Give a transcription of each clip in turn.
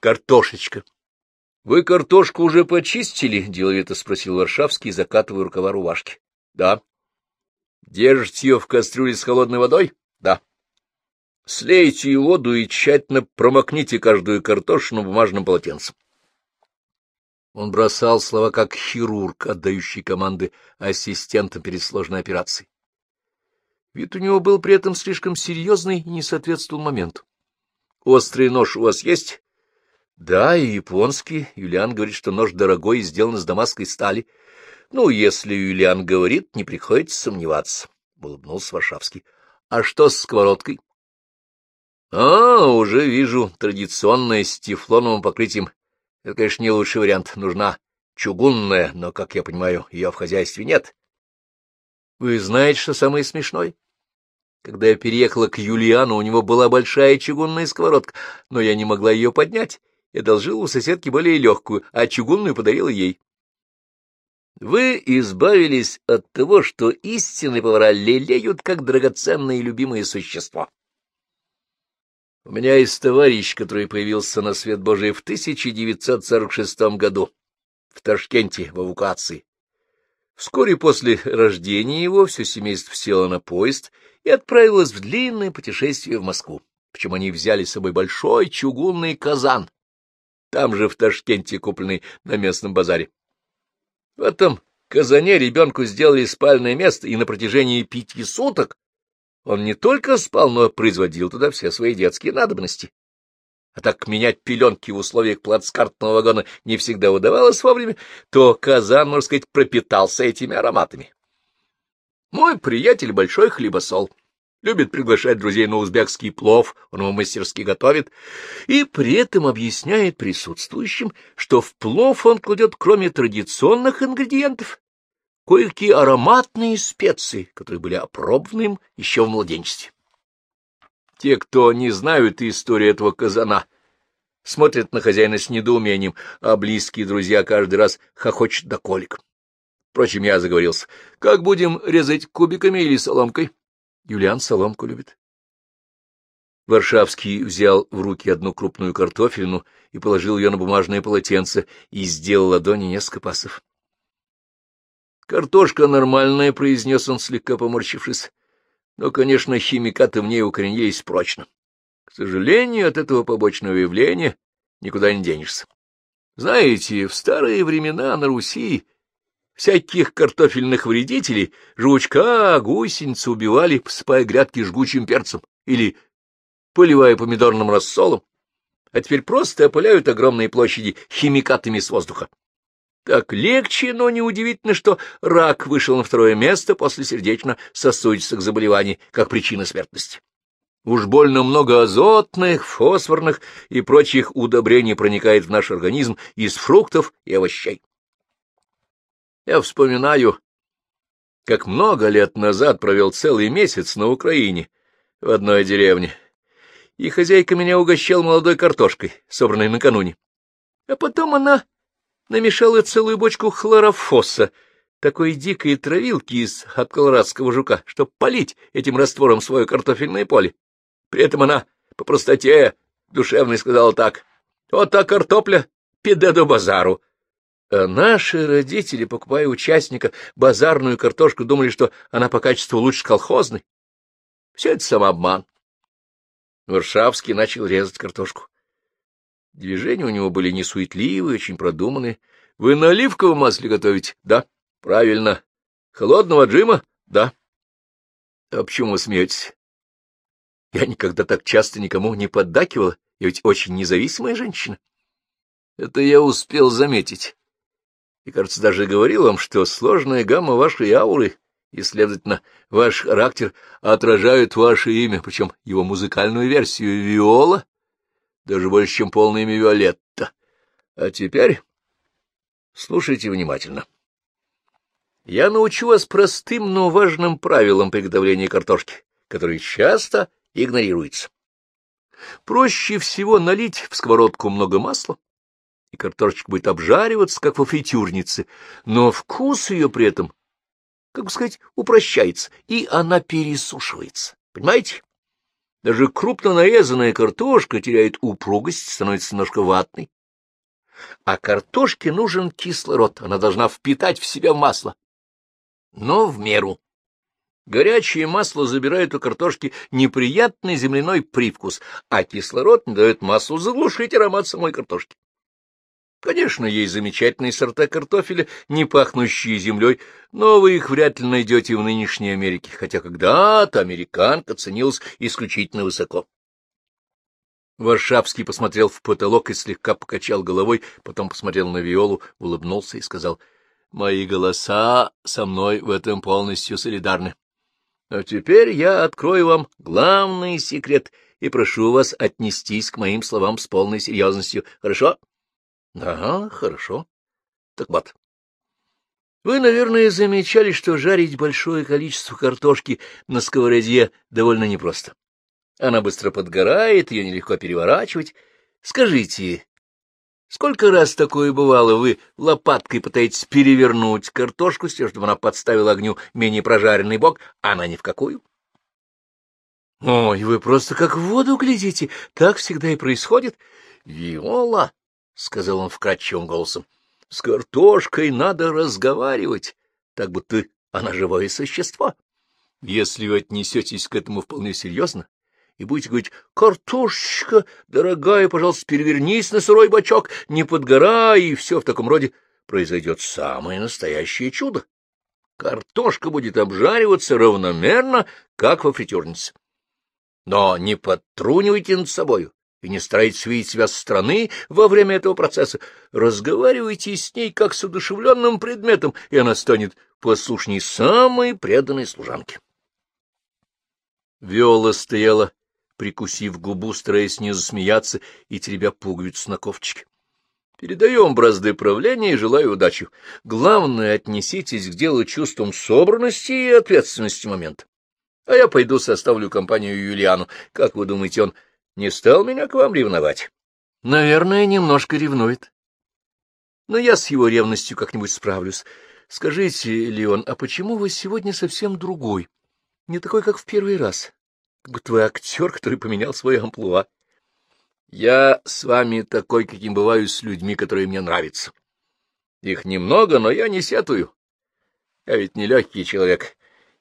картошечка. — Вы картошку уже почистили? — деловито спросил Варшавский, закатывая рукава рубашки. — Да. — Держите ее в кастрюле с холодной водой? — Да. — Слейте ее воду и тщательно промокните каждую картошину бумажным полотенцем. Он бросал слова как хирург, отдающий команды ассистентам перед сложной операцией. Вид у него был при этом слишком серьезный и не соответствовал моменту. — Острый нож у вас есть? — Да, и японский. Юлиан говорит, что нож дорогой и сделан из дамасской стали. — Ну, если Юлиан говорит, не приходится сомневаться, — улыбнулся Варшавский. — А что с сковородкой? — А, уже вижу, традиционная с тефлоновым покрытием. Это, конечно, не лучший вариант. Нужна чугунная, но, как я понимаю, ее в хозяйстве нет. Вы знаете, что самое смешное? Когда я переехала к Юлиану, у него была большая чугунная сковородка, но я не могла ее поднять. Я должила у соседки более легкую, а чугунную подарила ей. Вы избавились от того, что истинные повара лелеют как драгоценное и любимое существо. У меня есть товарищ, который появился на свет Божий в 1946 году в Ташкенте в эвакуации. Вскоре после рождения его все семейство село на поезд и отправилось в длинное путешествие в Москву. Причем они взяли с собой большой чугунный казан, там же в Ташкенте купленный на местном базаре. В этом казане ребенку сделали спальное место, и на протяжении пяти суток он не только спал, но производил туда все свои детские надобности а так менять пеленки в условиях плацкартного вагона не всегда удавалось вовремя, то казан, можно сказать, пропитался этими ароматами. Мой приятель — большой хлебосол, любит приглашать друзей на узбекский плов, он его мастерски готовит, и при этом объясняет присутствующим, что в плов он кладет, кроме традиционных ингредиентов, кое-какие ароматные специи, которые были опробованы им еще в младенчестве. Те, кто не знают историю этого казана, смотрят на хозяина с недоумением, а близкие друзья каждый раз хохочут до колик. Впрочем, я заговорился. Как будем резать кубиками или соломкой? Юлиан соломку любит. Варшавский взял в руки одну крупную картофелину и положил ее на бумажное полотенце и сделал ладони несколько пасов. — Картошка нормальная, — произнес он, слегка поморщившись. Но, конечно, химикаты в ней укоренились прочно. К сожалению, от этого побочного явления никуда не денешься. Знаете, в старые времена на Руси всяких картофельных вредителей, жучка, гусеницы убивали, посыпая грядки жгучим перцем или поливая помидорным рассолом, а теперь просто опыляют огромные площади химикатами с воздуха. Так легче, но неудивительно, что рак вышел на второе место после сердечно-сосудистых заболеваний как причина смертности. Уж больно много азотных, фосфорных и прочих удобрений проникает в наш организм из фруктов и овощей. Я вспоминаю, как много лет назад провел целый месяц на Украине, в одной деревне, и хозяйка меня угощала молодой картошкой, собранной накануне. А потом она намешала целую бочку хлорофосса, такой дикой травилки из от колорадского жука, чтобы полить этим раствором свое картофельное поле. При этом она по простоте душевной сказала так. «Вот та картопля, пиде до базару». А наши родители, покупая участника базарную картошку, думали, что она по качеству лучше колхозной. Все это самообман. Варшавский начал резать картошку. Движения у него были несуетливые, очень продуманные. — Вы на оливковом масле готовите? — Да. — Правильно. — Холодного джима? — Да. — А почему вы смеетесь? Я никогда так часто никому не поддакивала, я ведь очень независимая женщина. Это я успел заметить. И, кажется, даже говорил вам, что сложная гамма вашей ауры и, следовательно, ваш характер отражают ваше имя, причем его музыкальную версию виола даже больше, чем полное имя Виолетта. А теперь слушайте внимательно. Я научу вас простым, но важным правилам приготовления картошки, которые часто игнорируются. Проще всего налить в сковородку много масла, и картошечка будет обжариваться, как во фритюрнице, но вкус ее при этом, как бы сказать, упрощается, и она пересушивается. Понимаете? Даже крупно нарезанная картошка теряет упругость, становится немножко ватной. А картошке нужен кислород, она должна впитать в себя масло. Но в меру. Горячее масло забирает у картошки неприятный земляной привкус, а кислород не дает маслу заглушить аромат самой картошки. Конечно, есть замечательные сорта картофеля, не пахнущие землей, но вы их вряд ли найдете в нынешней Америке, хотя когда-то американка ценилась исключительно высоко. Варшавский посмотрел в потолок и слегка покачал головой, потом посмотрел на Виолу, улыбнулся и сказал, — Мои голоса со мной в этом полностью солидарны. А теперь я открою вам главный секрет и прошу вас отнестись к моим словам с полной серьезностью. Хорошо? — Ага, хорошо. Так вот. Вы, наверное, замечали, что жарить большое количество картошки на сковороде довольно непросто. Она быстро подгорает, ее нелегко переворачивать. Скажите, Сколько раз такое бывало, вы лопаткой пытаетесь перевернуть картошку с тем, чтобы она подставила огню менее прожаренный бок, а она ни в какую? — Ой, вы просто как в воду глядите, так всегда и происходит. — Виола, — сказал он вкрадчивым голосом, — с картошкой надо разговаривать, так будто она живое существо. Если вы отнесетесь к этому вполне серьезно, и будете говорить, «Картошечка, дорогая, пожалуйста, перевернись на сырой бачок, не подгорай», и все в таком роде, произойдет самое настоящее чудо. Картошка будет обжариваться равномерно, как во фритюрнице. Но не подтрунивайте над собою и не старайтесь видеть себя со стороны во время этого процесса. Разговаривайте с ней как с одушевленным предметом, и она станет послушней самой преданной служанки. Виола стояла прикусив губу, стараясь не засмеяться и теребя пуговицу на кофточке. Передаем бразды правления и желаю удачи. Главное, отнеситесь к делу чувством собранности и ответственности момента. А я пойду составлю компанию Юлиану. Как вы думаете, он не стал меня к вам ревновать? Наверное, немножко ревнует. Но я с его ревностью как-нибудь справлюсь. Скажите, Леон, а почему вы сегодня совсем другой? Не такой, как в первый раз как будто вы актер, который поменял свой амплуа. Я с вами такой, каким бываю с людьми, которые мне нравятся. Их немного, но я не сетую. Я ведь не легкий человек.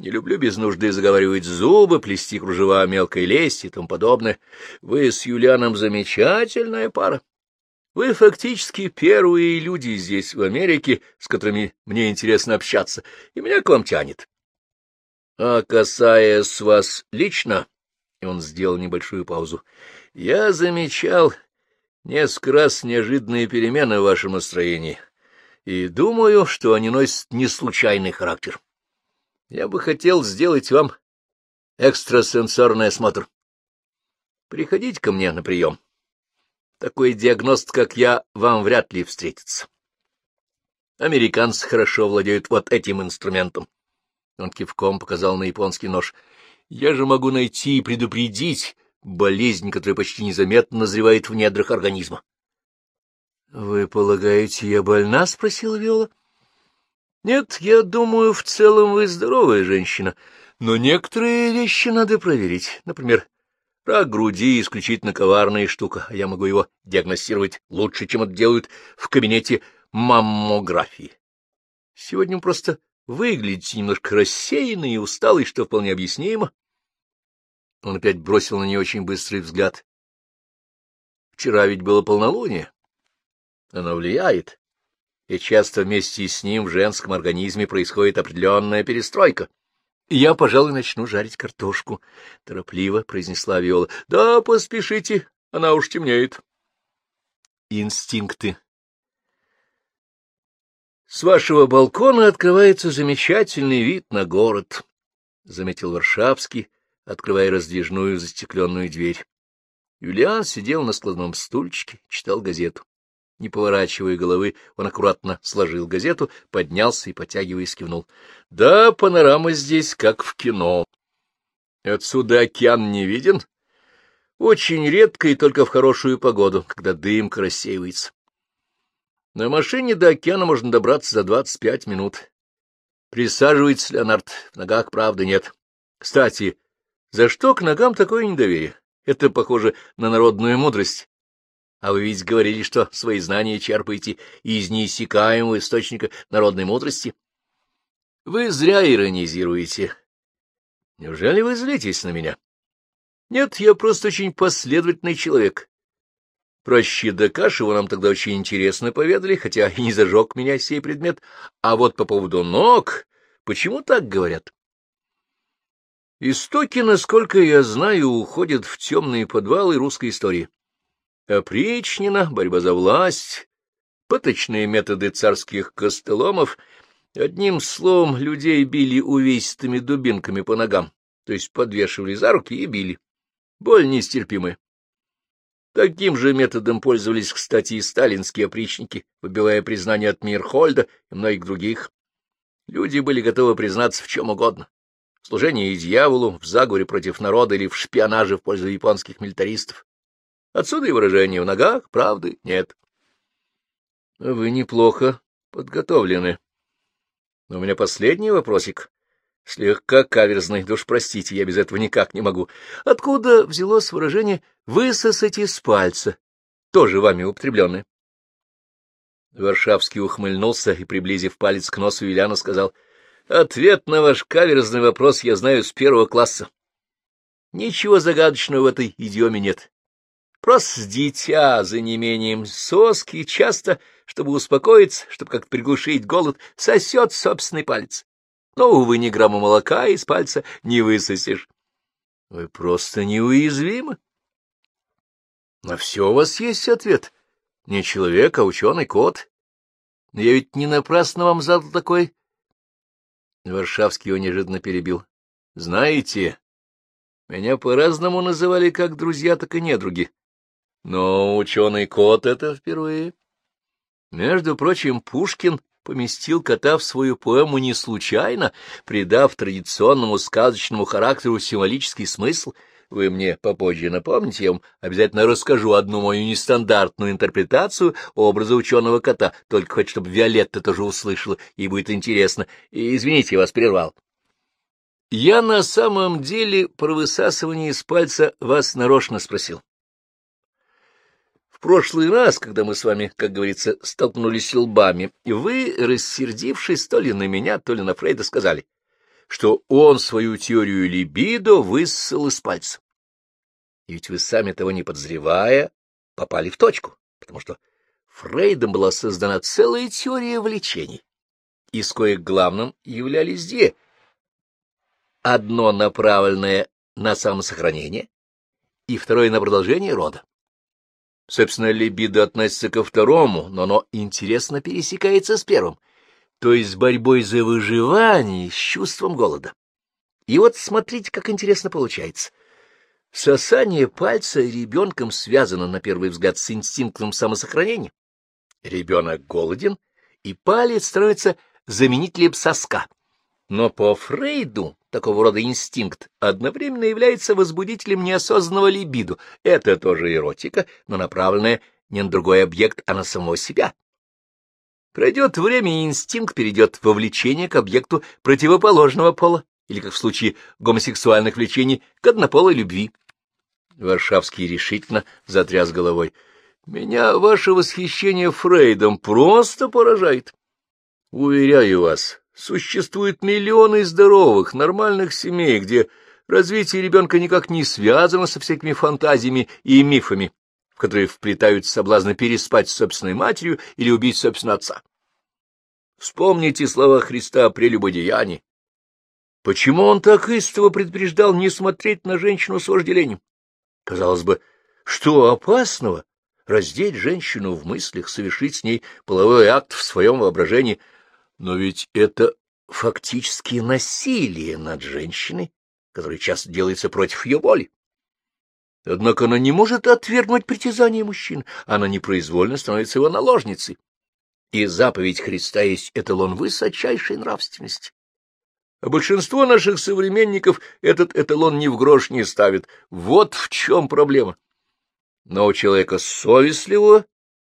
Не люблю без нужды заговаривать зубы, плести кружева мелкой лести и тому подобное. Вы с Юлианом замечательная пара. Вы фактически первые люди здесь, в Америке, с которыми мне интересно общаться, и меня к вам тянет. А касаясь вас лично, и он сделал небольшую паузу, я замечал несколько раз неожиданные перемены в вашем настроении, и думаю, что они носят не случайный характер. Я бы хотел сделать вам экстрасенсорный осмотр. Приходите ко мне на прием. Такой диагност, как я, вам вряд ли встретится. Американцы хорошо владеют вот этим инструментом. Он кивком показал на японский нож. Я же могу найти и предупредить болезнь, которая почти незаметно назревает в недрах организма. — Вы полагаете, я больна? — спросила Виола. — Нет, я думаю, в целом вы здоровая женщина, но некоторые вещи надо проверить. Например, рак груди — исключительно коварная штука, а я могу его диагностировать лучше, чем это делают в кабинете маммографии. Сегодня просто выглядите немножко рассеянный и усталый, что вполне объяснимо. Он опять бросил на нее очень быстрый взгляд. Вчера ведь было полнолуние. Оно влияет, и часто вместе с ним в женском организме происходит определенная перестройка. — Я, пожалуй, начну жарить картошку, — торопливо произнесла Виола. — Да, поспешите, она уж темнеет. Инстинкты с вашего балкона открывается замечательный вид на город, — заметил Варшавский, открывая раздвижную застекленную дверь. Юлиан сидел на складном стульчике, читал газету. Не поворачивая головы, он аккуратно сложил газету, поднялся и, потягиваясь, кивнул. — Да, панорама здесь как в кино. — Отсюда океан не виден? — Очень редко и только в хорошую погоду, когда дымка рассеивается. На машине до океана можно добраться за двадцать пять минут. Присаживается Леонард, в ногах правды нет. Кстати, За что к ногам такое недоверие? Это похоже на народную мудрость. А вы ведь говорили, что свои знания черпаете из неиссякаемого источника народной мудрости. Вы зря иронизируете. Неужели вы злитесь на меня? Нет, я просто очень последовательный человек. Про Щедакашева нам тогда очень интересно поведали, хотя и не зажег меня сей предмет. А вот по поводу ног, почему так говорят? Истоки, насколько я знаю, уходят в темные подвалы русской истории. Опричнина, борьба за власть, пыточные методы царских костоломов, одним словом, людей били увесистыми дубинками по ногам, то есть подвешивали за руки и били. Боль нестерпимая. Таким же методом пользовались, кстати, и сталинские опричники, выбивая признание от Мирхольда и многих других. Люди были готовы признаться в чем угодно в служении дьяволу, в заговоре против народа или в шпионаже в пользу японских милитаристов. Отсюда и выражение «в ногах правды нет». — Вы неплохо подготовлены. Но у меня последний вопросик. Слегка каверзный, да уж простите, я без этого никак не могу. Откуда взялось выражение «высосать из пальца», тоже вами употребленное? Варшавский ухмыльнулся и, приблизив палец к носу Юлиана, сказал — Ответ на ваш каверзный вопрос я знаю с первого класса. Ничего загадочного в этой идиоме нет. Просто дитя за неимением соски часто, чтобы успокоиться, чтобы как-то приглушить голод, сосет собственный палец. Но, увы, ни грамма молока из пальца не высосешь. Вы просто неуязвимы. На все у вас есть ответ. Не человек, а ученый кот. Но я ведь не напрасно вам задал такой Варшавский его неожиданно перебил. — Знаете, меня по-разному называли как друзья, так и недруги. Но ученый кот — это впервые. Между прочим, Пушкин поместил кота в свою поэму не случайно, придав традиционному сказочному характеру символический смысл — вы мне попозже напомните, я вам обязательно расскажу одну мою нестандартную интерпретацию образа ученого кота, только хоть чтобы Виолетта тоже услышала, и будет интересно. И, извините, я вас прервал. Я на самом деле про высасывание из пальца вас нарочно спросил. Прошлый раз, когда мы с вами, как говорится, столкнулись лбами, вы, рассердившись то ли на меня, то ли на Фрейда, сказали — что он свою теорию либидо высосал из пальца. И ведь вы сами того не подозревая попали в точку, потому что Фрейдом была создана целая теория влечений, из коих главным являлись две. Одно направленное на самосохранение, и второе на продолжение рода. Собственно, либидо относится ко второму, но оно интересно пересекается с первым — то есть с борьбой за выживание с чувством голода. И вот смотрите, как интересно получается. Сосание пальца ребенком связано, на первый взгляд, с инстинктом самосохранения. Ребенок голоден, и палец становится заменителем соска. Но по Фрейду такого рода инстинкт одновременно является возбудителем неосознанного либидо. Это тоже эротика, но направленная не на другой объект, а на самого себя. Пройдет время, и инстинкт перейдет в вовлечение к объекту противоположного пола, или, как в случае гомосексуальных влечений, к однополой любви. Варшавский решительно затряс головой. — Меня ваше восхищение Фрейдом просто поражает. Уверяю вас, существуют миллионы здоровых, нормальных семей, где развитие ребенка никак не связано со всякими фантазиями и мифами, в которые вплетают соблазны переспать с собственной матерью или убить собственного отца. Вспомните слова Христа о прелюбодеянии. Почему он так истово предупреждал не смотреть на женщину с вожделением? Казалось бы, что опасного раздеть женщину в мыслях, совершить с ней половой акт в своем воображении? Но ведь это фактически насилие над женщиной, которое часто делается против ее воли. Однако она не может отвергнуть притязания мужчин, она непроизвольно становится его наложницей. И заповедь Христа есть эталон высочайшей нравственности. А большинство наших современников этот эталон ни в грош не ставит. Вот в чем проблема. Но у человека совестливого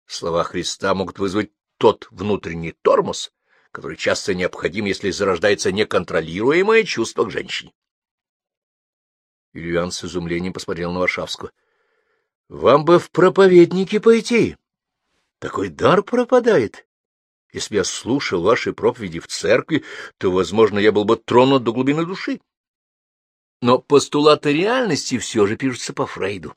слова Христа могут вызвать тот внутренний тормоз, который часто необходим, если зарождается неконтролируемое чувство к женщине. Юлиан с изумлением посмотрел на Варшавскую. — Вам бы в проповедники пойти. Такой дар пропадает. Если бы я слушал ваши проповеди в церкви, то, возможно, я был бы тронут до глубины души. Но постулаты реальности все же пишутся по Фрейду.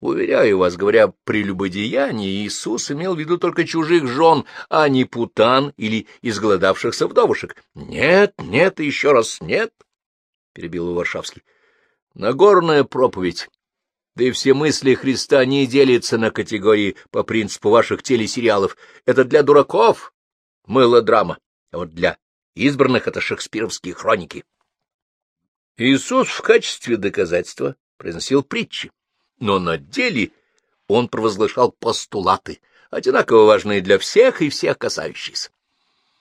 Уверяю вас, говоря о прелюбодеянии, Иисус имел в виду только чужих жен, а не путан или изголодавшихся вдовушек. — Нет, нет еще раз нет, — перебил его Варшавский. — Нагорная проповедь. Да и все мысли Христа не делятся на категории по принципу ваших телесериалов. Это для дураков мылодрама, а вот для избранных — это шекспировские хроники. Иисус в качестве доказательства произносил притчи но на деле он провозглашал постулаты, одинаково важные для всех и всех касающиеся.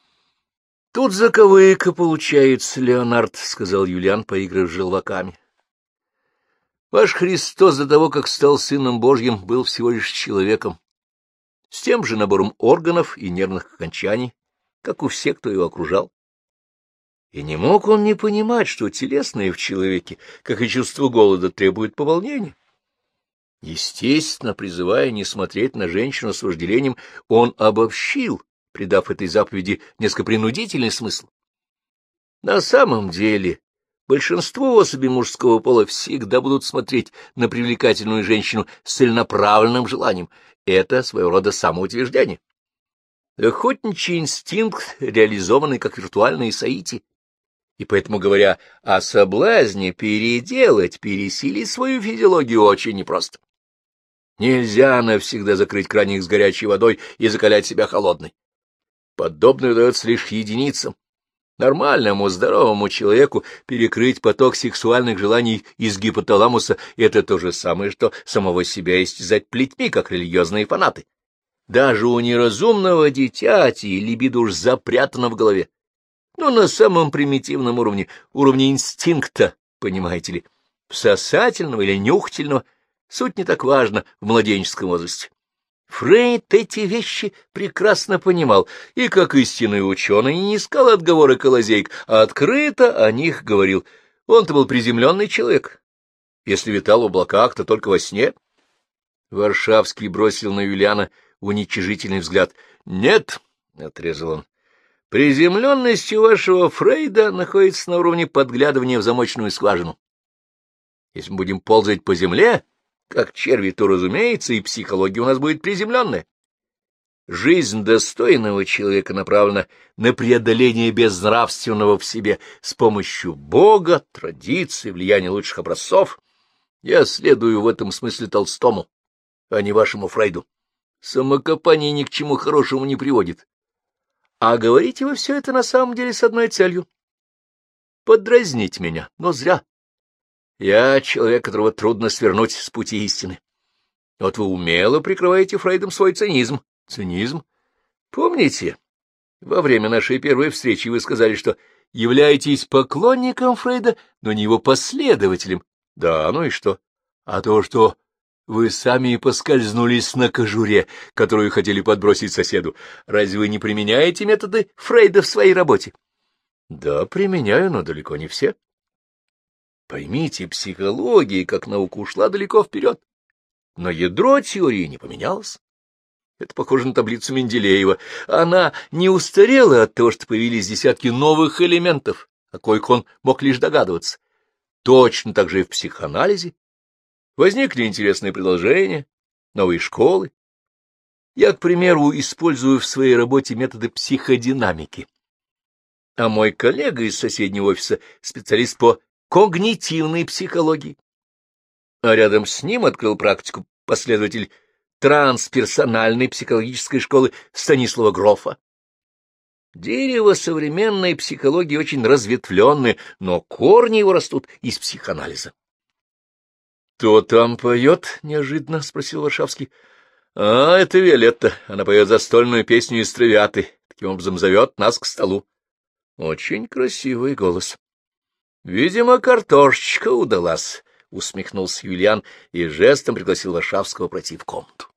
— Тут заковыка получается, Леонард, — сказал Юлиан, поиграв желваками. — Ваш Христос до того, как стал Сыном Божьим, был всего лишь человеком, с тем же набором органов и нервных окончаний, как у всех, кто его окружал. И не мог он не понимать, что телесное в человеке, как и чувство голода, требует пополнения. Естественно, призывая не смотреть на женщину с вожделением, он обобщил, придав этой заповеди несколько принудительный смысл. На самом деле, большинство особей мужского пола всегда будут смотреть на привлекательную женщину с целенаправленным желанием. Это своего рода самоутверждение. Охотничий инстинкт, реализованный как виртуальные саити, и поэтому, говоря о соблазне, переделать, пересилить свою физиологию очень непросто. Нельзя навсегда закрыть краник с горячей водой и закалять себя холодной. Подобное удается лишь единицам. Нормальному, здоровому человеку перекрыть поток сексуальных желаний из гипоталамуса — это то же самое, что самого себя истязать плетьми, как религиозные фанаты. Даже у неразумного дитяти либидо уж запрятано в голове. Но на самом примитивном уровне, уровне инстинкта, понимаете ли, всосательного или нюхательного — Суть не так важна в младенческом возрасте. Фрейд эти вещи прекрасно понимал, и, как истинный ученый, не искал отговорок и лазейк, а открыто о них говорил. Он-то был приземленный человек. Если витал в облаках, то только во сне. Варшавский бросил на Юлиана уничижительный взгляд. — Нет, — отрезал он, — приземленность у вашего Фрейда находится на уровне подглядывания в замочную скважину. Если мы будем ползать по земле, как черви, то, разумеется, и психология у нас будет приземленная. Жизнь достойного человека направлена на преодоление безнравственного в себе с помощью Бога, традиций, влияния лучших образцов. Я следую в этом смысле Толстому, а не вашему Фрейду. Самокопание ни к чему хорошему не приводит. А говорите вы все это на самом деле с одной целью — подразнить меня, но зря. Я человек, которого трудно свернуть с пути истины. Вот вы умело прикрываете Фрейдом свой цинизм. Цинизм? Помните, во время нашей первой встречи вы сказали, что являетесь поклонником Фрейда, но не его последователем. Да, ну и что? А то, что вы сами поскользнулись на кожуре, которую хотели подбросить соседу. Разве вы не применяете методы Фрейда в своей работе? Да, применяю, но далеко не все. Поймите, психология как наука ушла далеко вперед, но ядро теории не поменялось. Это похоже на таблицу Менделеева. Она не устарела от того, что появились десятки новых элементов, о коих он мог лишь догадываться. Точно так же и в психоанализе. Возникли интересные предложения, новые школы. Я, к примеру, использую в своей работе методы психодинамики. А мой коллега из соседнего офиса, специалист по когнитивной психологии. А рядом с ним открыл практику последователь трансперсональной психологической школы Станислава Грофа. Дерево современной психологии очень разветвленное, но корни его растут из психоанализа. — Кто там поет? — неожиданно спросил Варшавский. — А, это Виолетта. Она поет застольную песню из травиаты. Таким образом зовет нас к столу. Очень красивый голос. Видимо, картошечка удалась, — усмехнулся Юлиан и жестом пригласил Варшавского пройти в комнату.